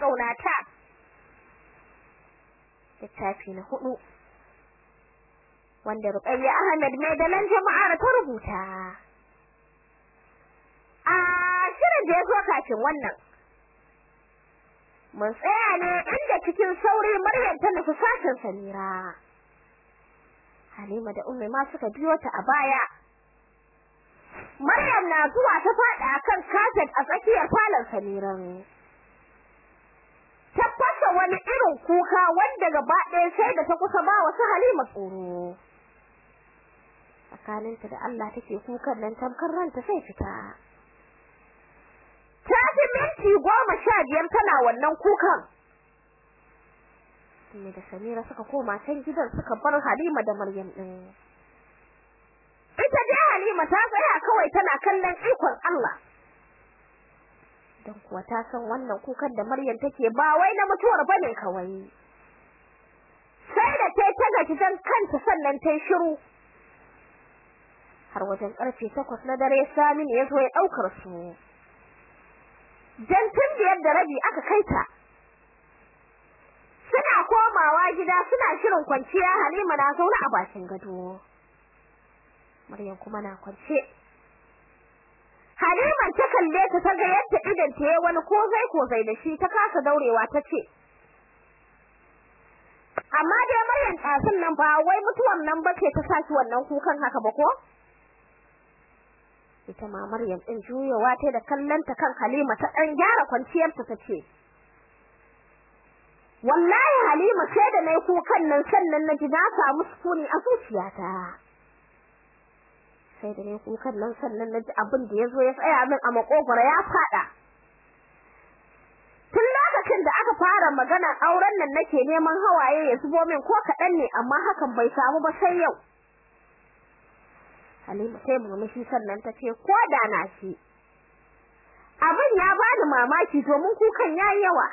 ƙaunata. Littafi na huɗu wanda Ruqayya Ahmad mai dalan jama'a ta rubuta. A shirin da ya kafin wannan mun tsaya ne inda cikin sauri Maryam ta nufi sashen Samira. Halima da Ummi ma suka biyo ta a baya. Maryam na zuwa ta fada kan kafet a tsakiyar falon Samiran. Wani irin kuka wanda gaba ɗaya sai da ta kusa ba wasu Halima tsoro. Tsakaninta da Allah take kukan nan tamkar ranta sai fita. Ta fi minti goma sha biyar tana wannan kukan. Ne da Samira suka koma can gidan suka bar Halima da Maryam din ita dai Halima ta tsaya kawai tana kallon ikon Allah. Dan kuwa ta san wannan kukan da Maryam take ba wai na mutuwar ba ne kawai. Sai da ta ta gaji dan kanta sannan ta shiru. Har wajen ƙarfe 8 na dare Samin ya zo ya ɗaukar su. Dan tun da rabi aka kaita suna komawa gida suna shirin kwanciya. Halima na zaune a bakin gado. Maryam kuma na kwance. Halima ta kalle ta ta ga yadda idan ta wani kozai kozai da shi ta kasa daurewa ta ce Amma dai Maryam tsasin nan ba wai mutuwan nan bace ta saki wannan kukan haka ba ko? Ita ma Maryam din juyawa ta da kallanta kan Halima ta dan gyara kwanciyarta ta ce wallahi Halima sai da na yi kukan nan sannan na ji na samu sukuni a zuciyata. Sai da na yi kukan nan sannan na ji abin da ya zo ya tsaya min a makogoro ya fada tun lokacin da aka fara magana auren nan nake neman hawaye ya zubo min ko kadan ne amma hakan bai samu ba sai yau. Halima sai murmushi sannan ta ce ko da na shi abin ya bani mamaki domin kukan yayi yawa.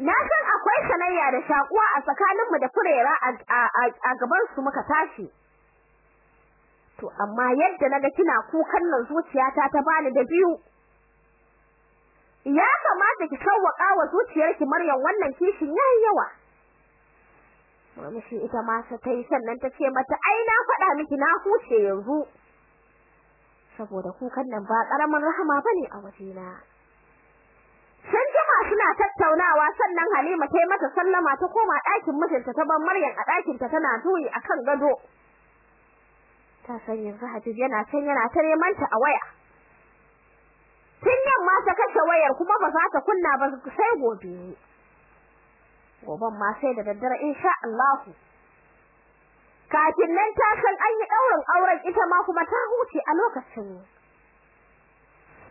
Na san akwai sanayya da shakuwa a tsakaninmu da furera a gaban su muka tashi. To amma yadda na ga kina kukan nan zuciyata ta bani da biyu ya kamata ki sauwaka wa zuciyarki Maryam wannan kishin yayi yawa. Murmushi ita ma sa tai sannan ta ce mata ai na faɗa miki na huce yanzu. Saboda kukan nan ba ƙaramin rahama ba ne a wajena. Sun jima suna tattaunawa sannan Halima ta yi mata sallama ta koma ɗakin mijinta ta bar Maryam a ɗakin ta tana tuyi akan gado. Ta san yanzu Habib yana can yana ta neman ta a waya. Tun yamma ta kashe wayar kuma ba za ta kunna ba sai gobe. Goben ma sai da daddare insha Allah. Kafin nan ta san an yi ɗaurin auren ita ma kuma ta huce a lokacin.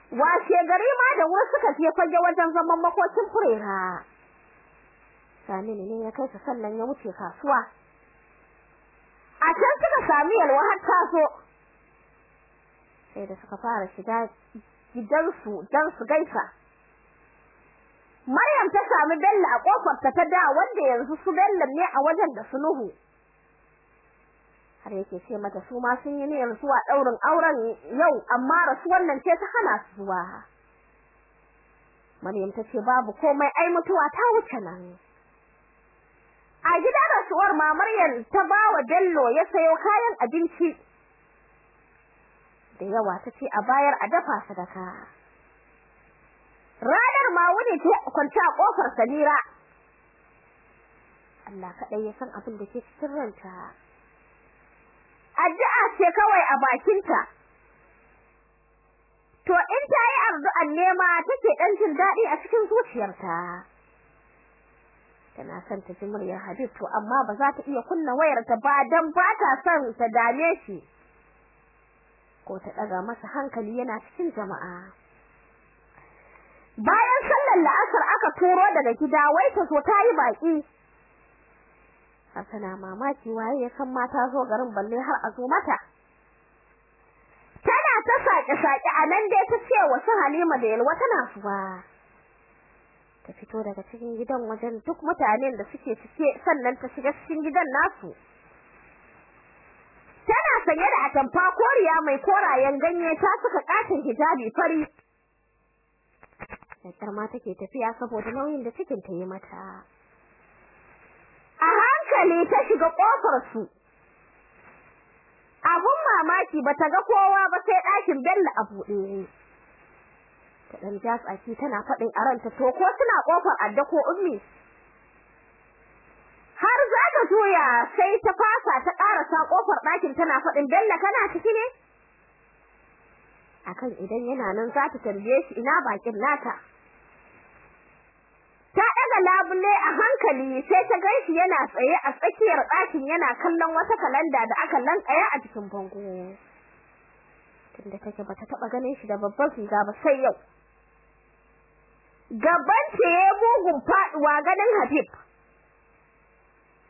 washe gari ma da wuri suka je fage wajen zaman makocin furera Saminu ne ya kai su sannan ya wuce kasuwa a can sami yalwa har ta so sai da suka fara shiga gidansu dan su gaisa. Maryam ta sami Bello a ƙofar ta da wanda yanzu su Bello ne a wajen da Suluhu har yake ce mata su ma sun yi niyyar zuwa daurin auren yau amma rasuwar nan ce ta hana su zuwa. Maryam ta ce babu komai ai mutuwa ta wuce nan. A gidan rasuwar ma Maryam ta bawa Bello ya sayo kayan abinci. Da yawa ta ce a bayar a dafa sadaka. Ranar ma wuni ta kwanta a ƙofar Samira. Allah kadai ya san abin da ke cikin ranta. Addu'a ce kawai a bakinta. To in ta yi addu'an nema take dan jin daɗi a cikin zuciyarta. Tana son ta ji muryar Habib to amma ba za ta iya kunna wayar ta ba dan ba ta son ta dame shi. Ko ta daga masa hankali yana cikin jama'a. Bayan sallar la'asar aka turo daga gida wai ta zo ta yi baki har tana mamaki waye ya san mata zo garin balle har a zo mata? Tana ta sake a nan dai ta ce wa su Halima da Yalwa tana zuwa. Ta fito daga cikin gidan wajen duk mutanen da suke cike sannan ta shiga cikin gidan nasu. Tana sanye da atamfa koriya mai korayen ganye ta suka katin hijabi fari. Da ma take tafiya saboda nauyin da cikin ta yi mata. Hankali ta shiga ƙofar su. Abun mamaki bata ga kowa ba sai ɗakin Bello a buɗe ta dan ja tsaki tana faɗin a ranta to ko suna ƙofar adda ko ummi? Har za ta juya sai ta fasa ta ƙarasa ƙofar ɗakin tana faɗin Bello kana ciki ne? Akan idan yana nan za ta tambaye shi ina bakin nata ta daga labule a hankali sai ta gan shi yana tsaye a tsakiyar ɗakin yana kallon wata kalanda da aka lankaya a cikin bango. Tunda take bata taba ganin shi da babban riga ba sai yau. Gaban ce ya bugun faɗuwa ganin Habib.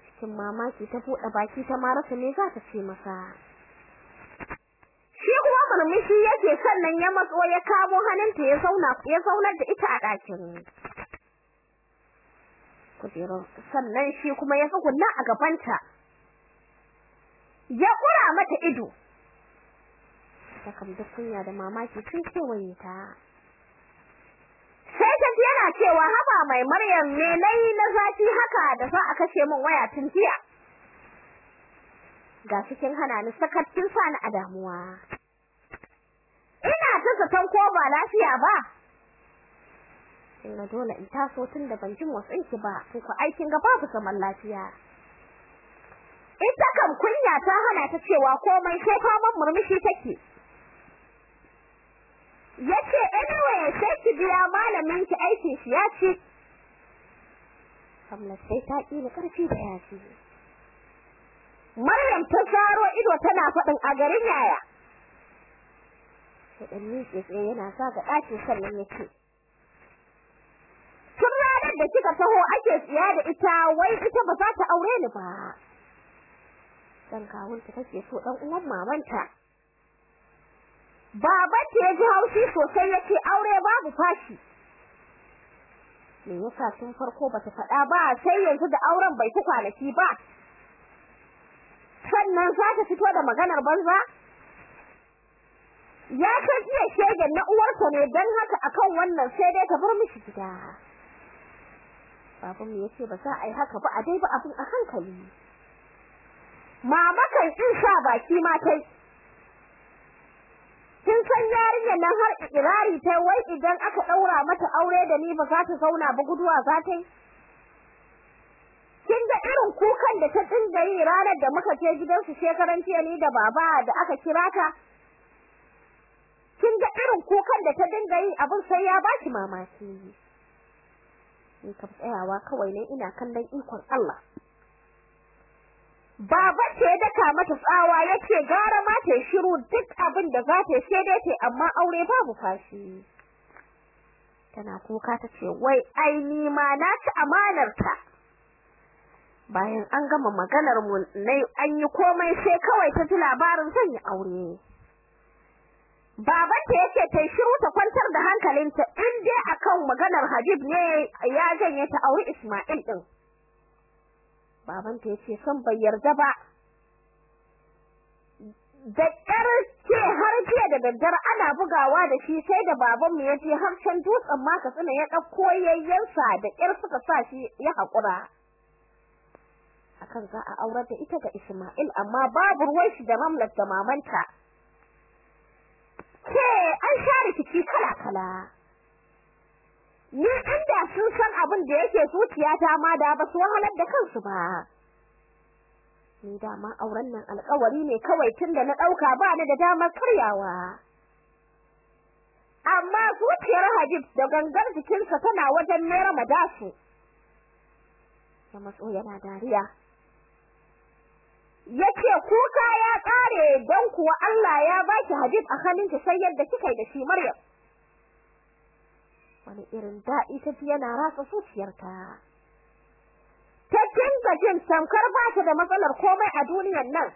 Cikin mamaki ta buɗe baki ta marasa ne za ta ce masa. Shi kuma murmushi yake sannan ya matso ya kamo hannunta ya zauna ya zaunar da ita a ɗakin. Kujerar sannan shi kuma ya tsugunna a gabanta. Ya kura mata ido. Ta duk kunya da mamaki sun kewaye ta. Ji yana cewa haba mai maryam me na yi na zafi haka da za a kashe min waya tun jiya? Ga cikin hana ni sakattin sani a damuwa. Ina ta zaton ko ba lafiya ba. Inna dole in taso tun da ban jin wasu ki ba ko aikin ga babu zaman lafiya. Ita kam kunya ta hana ta cewa komai sai faman murmushi take. Ya ce anyway sai ki biya malamin ki aikin shi ya ci. Kamla sai ta kila ƙarfi da yaci Maryam ta zaro ido tana faɗin a garin yaya? Sai dan miƙe tsaye yana zaga ɗaki sannan yake tun ranar da kika taho ake tsiya da ita wai ita ba za ta aure ni ba. Dan kawunta take so dan uwan mamanta. Baban ta ya ji haushi sosai ya ce aure babu fashi. Me yasa tun farko bata faɗa ba sai yanzu da auren bai fi kwanaki ba? Sannan za ta fito da maganar banza? Ya san iya shegen na uwarsa ne dan haka akan wannan sai dai ta bar mishi gida. Baban mu ya ce ba za a yi haka ba a dai ba abin a hankali. Mama kan in sha baki ma tai kin san yarinya nan har ikirari ta wai idan aka daura mata aure da ni ba za ta zauna ba guduwa za ta yi? Kin ga irin kukan da ta dinga yi ranar da muka je gidansu shekaran jiya ni da baba da aka kira ta? Kin ga irin kukan da ta dinga yi abin sai ya baki mamaki. Ni kam tsayawa kawai ne ina kallon ikon Allah. Baba ce daka mata tsawa ya ce gara ma ta shiru duk abin da za ta sai dai ta amma aure babu fashi. Tana kuka tace wai ai ni ma na ci amanar ta bayan an gama maganar mu nai an yi komai sai kawai ta ji labarin zan yi aure. Babanta ya ce ta shiru ta kwantar da hankalinta in dai akan maganar Habib ne ya janye ta aure Ismail din babanta ya ce san bai yarda ba. Da ƙyar har jiya da daddare ana bugawa da shi sai da babanmu ya je har can dutsen ma ka tsina ya ɗauko yayyansa da ƙyar suka sa shi ya haƙura. Akan za a aurar da ita ga Ismail amma babu ruwan shi da Ramlat da mamanta. Ke an sha rikici kala kala ni inda sun san abin da yake zuciyata ma da ba su wahalar da kansu ba. Ni dama auren nan alƙawari ne kawai tunda na ɗauka ba ni da damar karyawa. Amma zuciyar Habib da gangar jikinsa tana wajen Naira Madasu ya matso yana dariya. Yace kuka ya kare dan kuwa Allah ya baki Habib a hannunki sai yadda kika da shi Maryam. Wani irin daɗi ta ji yana ratsa zuciyarta. Ta dinga jin tamkar ba ta da matsalar komai a duniyar nan.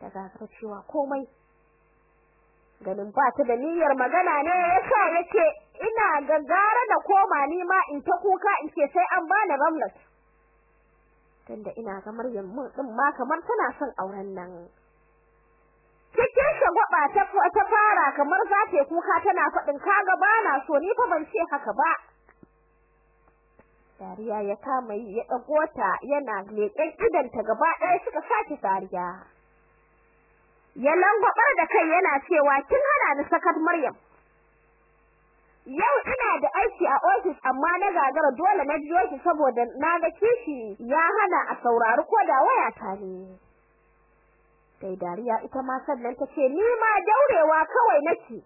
Ta gagara cewa komai. Ganin ba ta da niyyar magana ne yasa yake ina gaggara da koma ni ma in ta kuka in ce sai an bani ramlat. Tunda ina ga Maryam mun din ma kamar tana son auren nan. Shagwaba ta ta fara kamar za ta kuka tana faɗin kaga bana so ni fa ban ce haka ba. Dariya ya kama yi ya dago ta yana leƙen idanta gaba ɗaya suka sake dariya. Ya langwabar da kai yana cewa kin hana ni sakar Maryam. Yau ina da aiki a office amma na gagara dole na biyo ki saboda na ga kishi ya hana a saurari ko da waya ta ne. Sai dariya ita ma sannan ta ce ni ma daurewa kawai nake.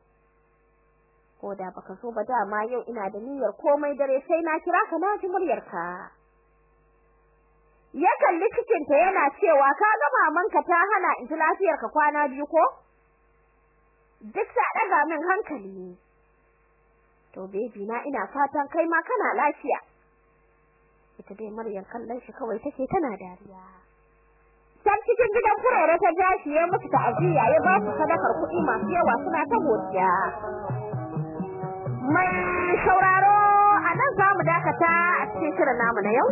Ko da baka so ba dama yau ina da niyyar komai dare sai na kira ka na ji muryarka. Ya kalli cikinta yana cewa ka ga mamanka ta hana in ji lafiyarka kwana biyu ko? Duk ta daga min hankali to baby na ina fatan kai ma kana lafiya. Ita dai Maryam kallon shi kawai take tana dariya. Cikin gidan furere ta jashi ya musu ta'aziyya ya ba su sadakar kuɗi masu yawa suna ta godiya. Mai sauraro a nan za mu dakata a cikin shirin namu na yau.